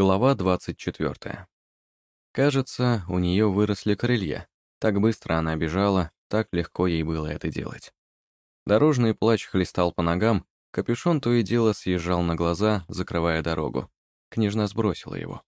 Глава 24. Кажется, у нее выросли крылья. Так быстро она бежала, так легко ей было это делать. Дорожный плач хлестал по ногам, капюшон то и дело съезжал на глаза, закрывая дорогу. Княжна сбросила его.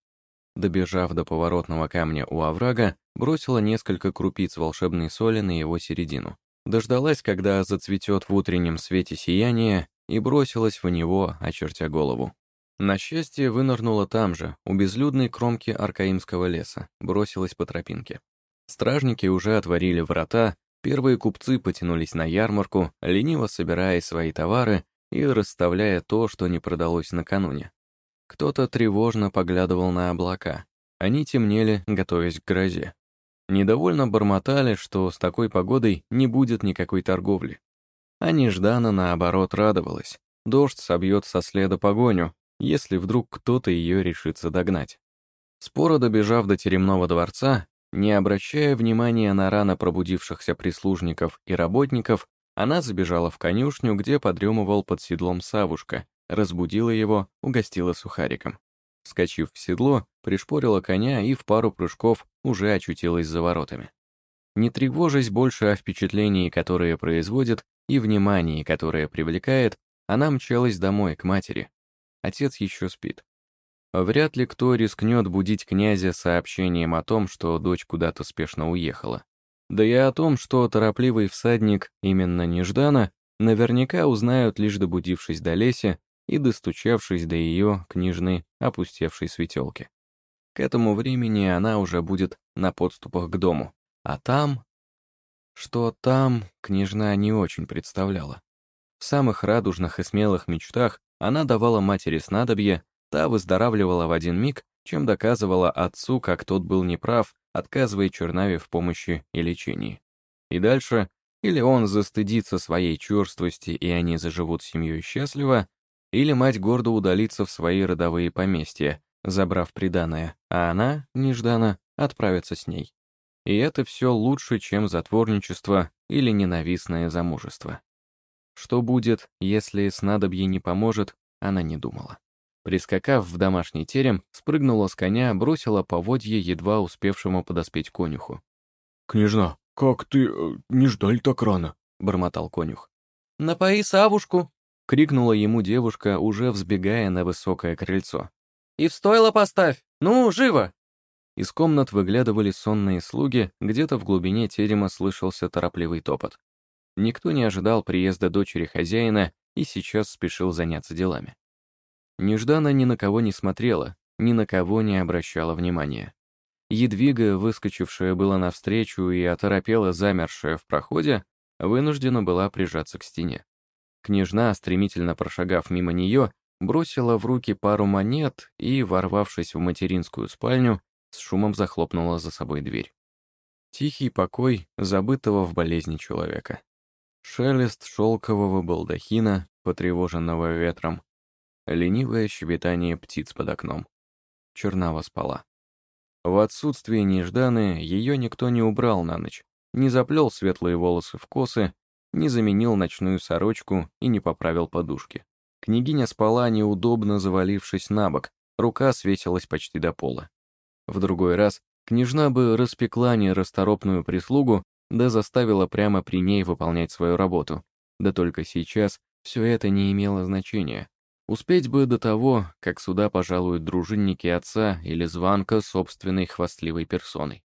Добежав до поворотного камня у оврага, бросила несколько крупиц волшебной соли на его середину. Дождалась, когда зацветет в утреннем свете сияние, и бросилась в него, очертя голову. На счастье, вынырнула там же, у безлюдной кромки Аркаимского леса, бросилась по тропинке. Стражники уже отворили врата, первые купцы потянулись на ярмарку, лениво собирая свои товары и расставляя то, что не продалось накануне. Кто-то тревожно поглядывал на облака. Они темнели, готовясь к грозе. Недовольно бормотали, что с такой погодой не будет никакой торговли. А Неждана, наоборот, радовалась. Дождь собьет со следа погоню, если вдруг кто-то ее решится догнать. Споро добежав до теремного дворца, не обращая внимания на рано пробудившихся прислужников и работников, она забежала в конюшню, где подремывал под седлом Савушка, разбудила его, угостила сухариком. Скочив в седло, пришпорила коня и в пару прыжков уже очутилась за воротами. Не тревожась больше о впечатлении, которое производит, и внимании, которое привлекает, она мчалась домой, к матери, Отец еще спит. Вряд ли кто рискнет будить князя сообщением о том, что дочь куда-то спешно уехала. Да и о том, что торопливый всадник именно неждана, наверняка узнают, лишь добудившись до леси и достучавшись до ее книжной опустевшей светелки. К этому времени она уже будет на подступах к дому. А там... Что там, княжна не очень представляла. В самых радужных и смелых мечтах она давала матери снадобье, та выздоравливала в один миг, чем доказывала отцу, как тот был неправ, отказывая Чернаве в помощи и лечении. И дальше, или он застыдится своей черствости, и они заживут семьей счастливо, или мать гордо удалится в свои родовые поместья, забрав приданое, а она, нежданно, отправится с ней. И это все лучше, чем затворничество или ненавистное замужество. Что будет, если снадобье не поможет, она не думала. Прискакав в домашний терем, спрыгнула с коня, бросила поводье едва успевшему подоспеть конюху. «Княжна, как ты... Э, не ждали так рано?» — бормотал конюх. «Напои Савушку!» — крикнула ему девушка, уже взбегая на высокое крыльцо. «И в стойло поставь! Ну, живо!» Из комнат выглядывали сонные слуги, где-то в глубине терема слышался торопливый топот. Никто не ожидал приезда дочери хозяина и сейчас спешил заняться делами. Нежданно ни на кого не смотрела, ни на кого не обращала внимания. Едвига, выскочившая была навстречу и оторопела замершая в проходе, вынуждена была прижаться к стене. Княжна, стремительно прошагав мимо нее, бросила в руки пару монет и, ворвавшись в материнскую спальню, с шумом захлопнула за собой дверь. Тихий покой забытого в болезни человека. Шелест шелкового балдахина, потревоженного ветром. Ленивое щебетание птиц под окном. Чернава спала. В отсутствие нежданы ее никто не убрал на ночь, не заплел светлые волосы в косы, не заменил ночную сорочку и не поправил подушки. Княгиня спала, неудобно завалившись на бок, рука свесилась почти до пола. В другой раз княжна бы распекла нерасторопную прислугу да заставила прямо при ней выполнять свою работу. Да только сейчас все это не имело значения. Успеть бы до того, как сюда пожалуют дружинники отца или званка собственной хвастливой персоной.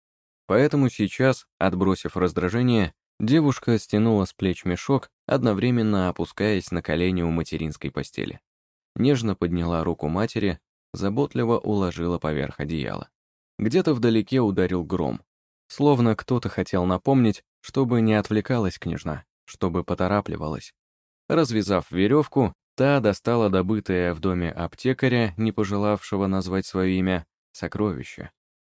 Поэтому сейчас, отбросив раздражение, девушка стянула с плеч мешок, одновременно опускаясь на колени у материнской постели. Нежно подняла руку матери, заботливо уложила поверх одеяла. Где-то вдалеке ударил гром. Словно кто-то хотел напомнить, чтобы не отвлекалась княжна, чтобы поторапливалась. Развязав веревку, та достала добытое в доме аптекаря, не пожелавшего назвать свое имя, сокровище.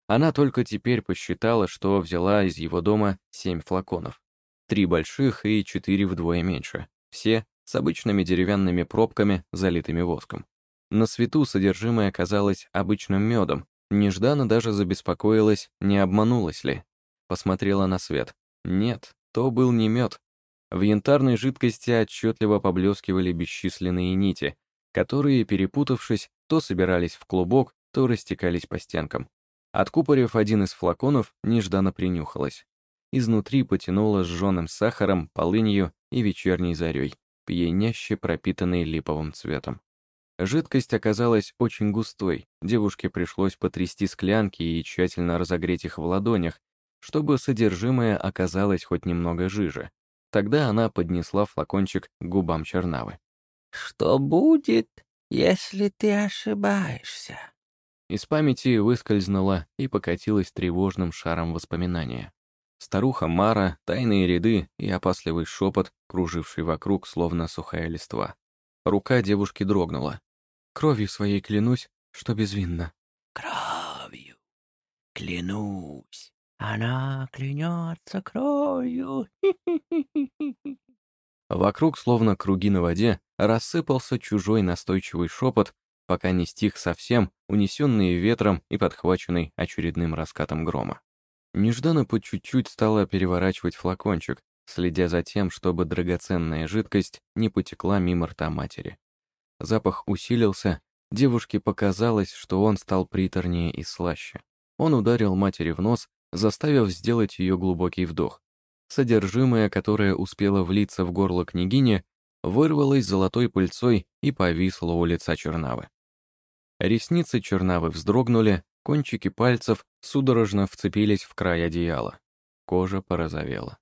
Она только теперь посчитала, что взяла из его дома семь флаконов. Три больших и четыре вдвое меньше. Все с обычными деревянными пробками, залитыми воском. На свету содержимое оказалось обычным медом, Нежданно даже забеспокоилась, не обманулась ли. Посмотрела на свет. Нет, то был не мед. В янтарной жидкости отчетливо поблескивали бесчисленные нити, которые, перепутавшись, то собирались в клубок, то растекались по стенкам. Откупорив один из флаконов, нежданно принюхалась. Изнутри потянуло сжженным сахаром, полынью и вечерней зарей, пьяняще пропитанной липовым цветом. Жидкость оказалась очень густой, девушке пришлось потрясти склянки и тщательно разогреть их в ладонях, чтобы содержимое оказалось хоть немного жиже. Тогда она поднесла флакончик к губам Чернавы. «Что будет, если ты ошибаешься?» Из памяти выскользнула и покатилась тревожным шаром воспоминания. Старуха Мара, тайные ряды и опасливый шепот, круживший вокруг, словно сухая листва. Рука девушки дрогнула. «Кровью своей клянусь, что безвинно». «Кровью! Клянусь! Она клянется кровью!» Вокруг, словно круги на воде, рассыпался чужой настойчивый шепот, пока не стих совсем, унесенный ветром и подхваченный очередным раскатом грома. Нежданно по чуть-чуть стала переворачивать флакончик, следя за тем, чтобы драгоценная жидкость не потекла мимо рта матери. Запах усилился, девушке показалось, что он стал приторнее и слаще. Он ударил матери в нос, заставив сделать ее глубокий вдох. Содержимое, которое успело влиться в горло княгини, вырвалось золотой пыльцой и повисло у лица Чернавы. Ресницы Чернавы вздрогнули, кончики пальцев судорожно вцепились в край одеяла. Кожа порозовела.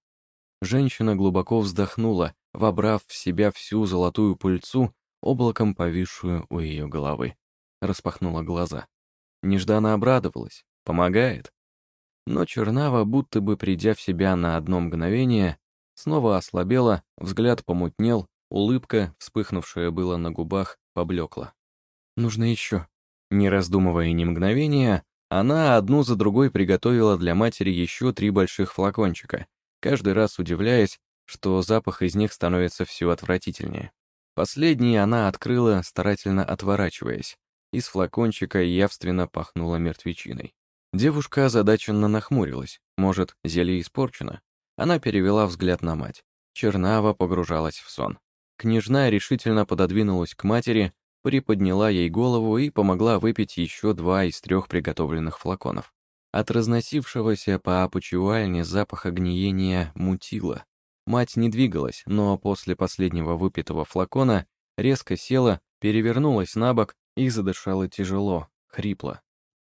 Женщина глубоко вздохнула, вобрав в себя всю золотую пыльцу, облаком повисшую у ее головы. Распахнула глаза. Нежданно обрадовалась. Помогает. Но Чернава, будто бы придя в себя на одно мгновение, снова ослабела, взгляд помутнел, улыбка, вспыхнувшая была на губах, поблекла. «Нужно еще». Не раздумывая ни мгновения, она одну за другой приготовила для матери еще три больших флакончика, каждый раз удивляясь, что запах из них становится все отвратительнее. Последний она открыла, старательно отворачиваясь. Из флакончика явственно пахнуло мертвечиной. Девушка озадаченно нахмурилась. Может, зелье испорчено? Она перевела взгляд на мать. Чернава погружалась в сон. Княжна решительно пододвинулась к матери, приподняла ей голову и помогла выпить еще два из трех приготовленных флаконов. От разносившегося по опочивальне запаха гниения мутило. Мать не двигалась, но после последнего выпитого флакона резко села, перевернулась на бок и задышала тяжело, хрипло.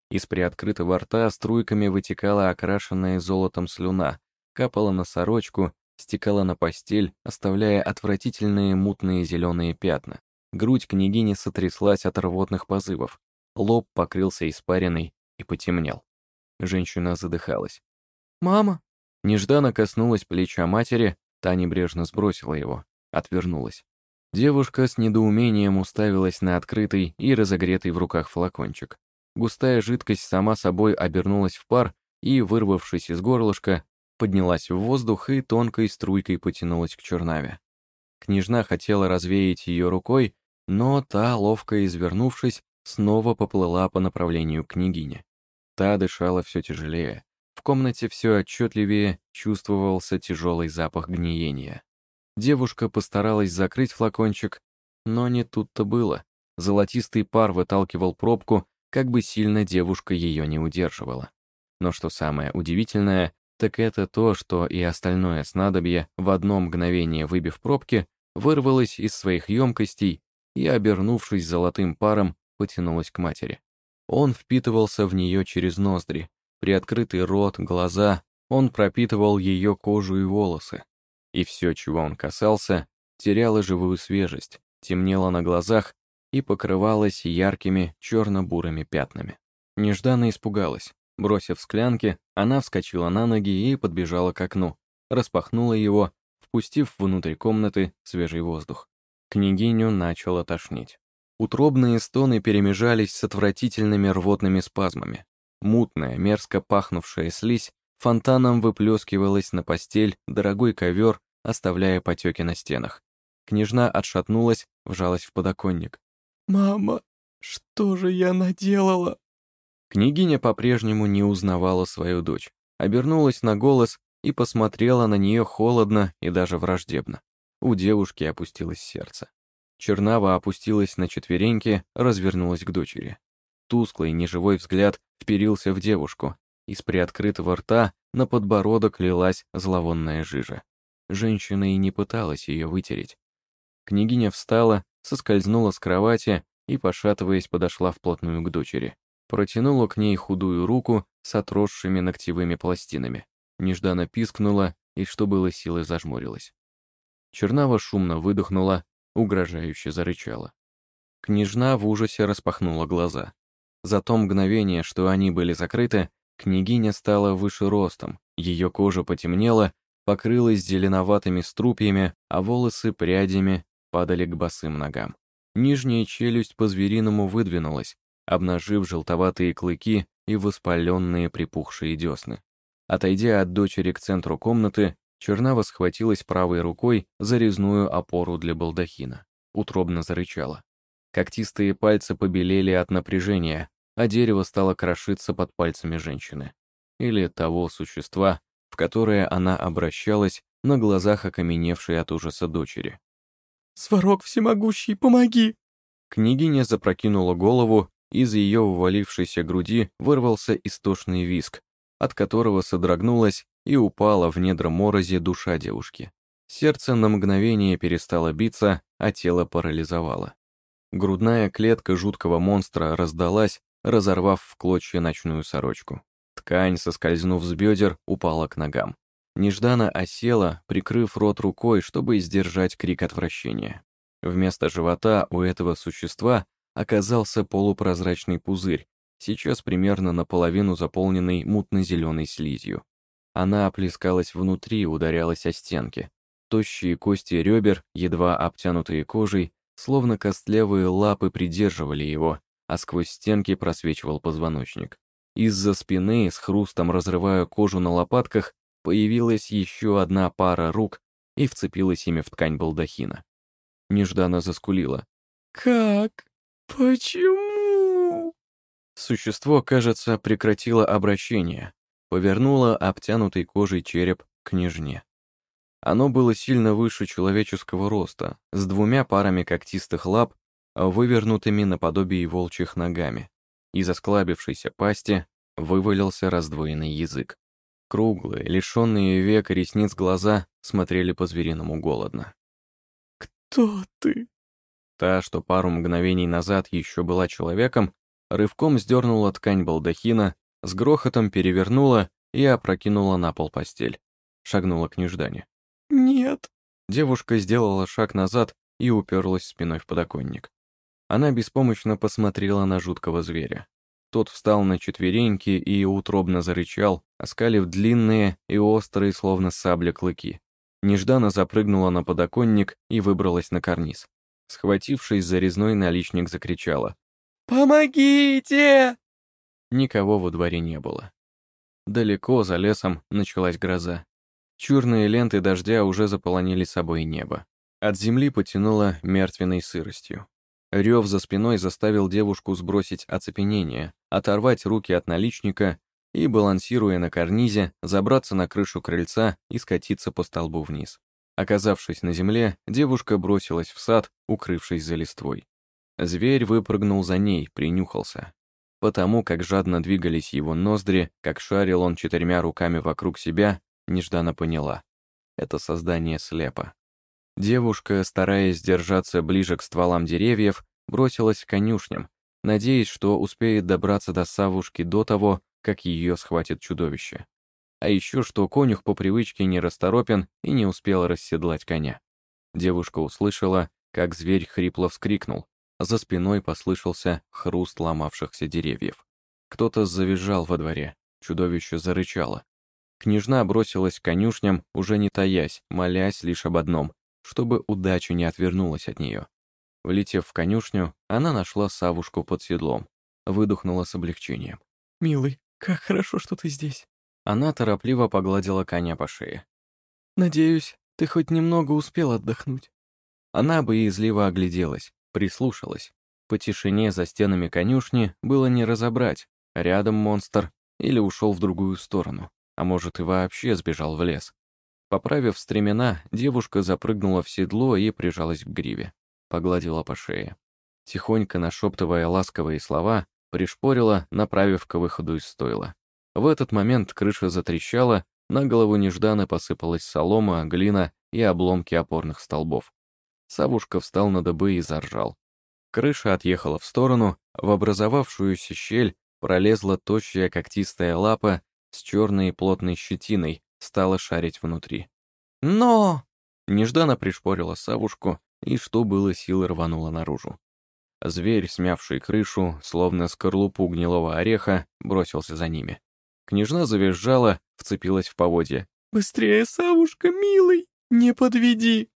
Из приоткрытого рта струйками вытекала окрашенная золотом слюна, капала на сорочку, стекала на постель, оставляя отвратительные мутные зеленые пятна. Грудь княгини сотряслась от рвотных позывов. Лоб покрылся испариной и потемнел. Женщина задыхалась. «Мама!» Нежданно коснулась плеча матери, та небрежно сбросила его, отвернулась. Девушка с недоумением уставилась на открытый и разогретый в руках флакончик. Густая жидкость сама собой обернулась в пар и, вырвавшись из горлышка, поднялась в воздух и тонкой струйкой потянулась к чернаве. Княжна хотела развеять ее рукой, но та, ловко извернувшись, снова поплыла по направлению к княгине. Та дышала все тяжелее. В комнате все отчетливее чувствовался тяжелый запах гниения. Девушка постаралась закрыть флакончик, но не тут-то было. Золотистый пар выталкивал пробку, как бы сильно девушка ее не удерживала. Но что самое удивительное, так это то, что и остальное снадобье, в одно мгновение выбив пробки, вырвалось из своих емкостей и, обернувшись золотым паром, потянулось к матери. Он впитывался в нее через ноздри, приоткрытый рот, глаза, он пропитывал ее кожу и волосы. И все, чего он касался, теряло живую свежесть, темнело на глазах и покрывалась яркими черно-бурыми пятнами. Нежданно испугалась. Бросив склянки, она вскочила на ноги и подбежала к окну, распахнула его, впустив внутрь комнаты свежий воздух. Княгиню начало тошнить. Утробные стоны перемежались с отвратительными рвотными спазмами. Мутная, мерзко пахнувшая слизь фонтаном выплескивалась на постель дорогой ковер, оставляя потеки на стенах. Княжна отшатнулась, вжалась в подоконник. «Мама, что же я наделала?» Княгиня по-прежнему не узнавала свою дочь, обернулась на голос и посмотрела на нее холодно и даже враждебно. У девушки опустилось сердце. Чернава опустилась на четвереньки, развернулась к дочери. Тусклый, неживой взгляд вперился в девушку. Из приоткрытого рта на подбородок лилась зловонная жижа. Женщина и не пыталась ее вытереть. Княгиня встала, соскользнула с кровати и, пошатываясь, подошла вплотную к дочери. Протянула к ней худую руку с отросшими ногтевыми пластинами. Нежданно пискнула и, что было силы, зажмурилась. Чернава шумно выдохнула, угрожающе зарычала. Княжна в ужасе распахнула глаза. За то мгновение, что они были закрыты, княгиня стала выше ростом, ее кожа потемнела, покрылась зеленоватыми струпьями, а волосы прядями падали к босым ногам. Нижняя челюсть по-звериному выдвинулась, обнажив желтоватые клыки и воспаленные припухшие десны. Отойдя от дочери к центру комнаты, Чернава схватилась правой рукой за резную опору для балдахина. Утробно зарычала. Когтистые пальцы побелели от напряжения, а дерево стало крошиться под пальцами женщины. Или того существа, в которое она обращалась на глазах окаменевшей от ужаса дочери. «Сварог всемогущий, помоги!» Княгиня запрокинула голову, из ее увалившейся груди вырвался истошный виск, от которого содрогнулась и упала в недра морози душа девушки. Сердце на мгновение перестало биться, а тело парализовало. Грудная клетка жуткого монстра раздалась, разорвав в клочья ночную сорочку. Ткань, соскользнув с бедер, упала к ногам. Нежданно осела, прикрыв рот рукой, чтобы сдержать крик отвращения. Вместо живота у этого существа оказался полупрозрачный пузырь, сейчас примерно наполовину заполненный мутно-зеленой слизью. Она оплескалась внутри, ударялась о стенки. Тощие кости ребер, едва обтянутые кожей, словно костлявые лапы придерживали его, а сквозь стенки просвечивал позвоночник. Из-за спины, с хрустом разрывая кожу на лопатках, появилась еще одна пара рук и вцепилась ими в ткань балдахина. Нежданно заскулила. «Как? Почему?» Существо, кажется, прекратило обращение, повернуло обтянутый кожей череп к княжне. Оно было сильно выше человеческого роста, с двумя парами когтистых лап, вывернутыми наподобие волчьих ногами. Из осклабившейся пасти вывалился раздвоенный язык. Круглые, лишенные века ресниц глаза смотрели по-звериному голодно. «Кто ты?» Та, что пару мгновений назад еще была человеком, рывком сдернула ткань балдахина, с грохотом перевернула и опрокинула на пол постель. Шагнула к неждане. «Нет». Девушка сделала шаг назад и уперлась спиной в подоконник. Она беспомощно посмотрела на жуткого зверя. Тот встал на четвереньки и утробно зарычал, оскалив длинные и острые, словно сабля, клыки. Нежданно запрыгнула на подоконник и выбралась на карниз. Схватившись за резной наличник, закричала. «Помогите!» Никого во дворе не было. Далеко за лесом началась гроза. Черные ленты дождя уже заполонили собой небо. От земли потянуло мертвенной сыростью. Рев за спиной заставил девушку сбросить оцепенение, оторвать руки от наличника и, балансируя на карнизе, забраться на крышу крыльца и скатиться по столбу вниз. Оказавшись на земле, девушка бросилась в сад, укрывшись за листвой. Зверь выпрыгнул за ней, принюхался. Потому как жадно двигались его ноздри, как шарил он четырьмя руками вокруг себя, нежданно поняла. Это создание слепо. Девушка, стараясь держаться ближе к стволам деревьев, бросилась к конюшням, надеясь, что успеет добраться до Савушки до того, как ее схватит чудовище. А еще что конюх по привычке не расторопен и не успел расседлать коня. Девушка услышала, как зверь хрипло вскрикнул. За спиной послышался хруст ломавшихся деревьев. Кто-то завизжал во дворе, чудовище зарычало. Княжна бросилась к конюшням, уже не таясь, молясь лишь об одном, чтобы удача не отвернулась от нее. Влетев в конюшню, она нашла Савушку под седлом, выдохнула с облегчением. «Милый, как хорошо, что ты здесь». Она торопливо погладила коня по шее. «Надеюсь, ты хоть немного успел отдохнуть». Она боязливо огляделась, прислушалась. По тишине за стенами конюшни было не разобрать, рядом монстр или ушел в другую сторону, а может и вообще сбежал в лес. Поправив стремена, девушка запрыгнула в седло и прижалась к гриве. Погладила по шее. Тихонько нашептывая ласковые слова, пришпорила, направив к выходу из стойла. В этот момент крыша затрещала, на голову нежданно посыпалась солома, глина и обломки опорных столбов. Савушка встал на дыбы и заржал. Крыша отъехала в сторону, в образовавшуюся щель пролезла тощая когтистая лапа с черной плотной щетиной, стала шарить внутри. «Но!» Нежданно пришпорила Савушку и, что было силы, рванула наружу. Зверь, смявший крышу, словно скорлупу гнилого ореха, бросился за ними. Княжна завизжала, вцепилась в поводья. «Быстрее, Савушка, милый, не подведи!»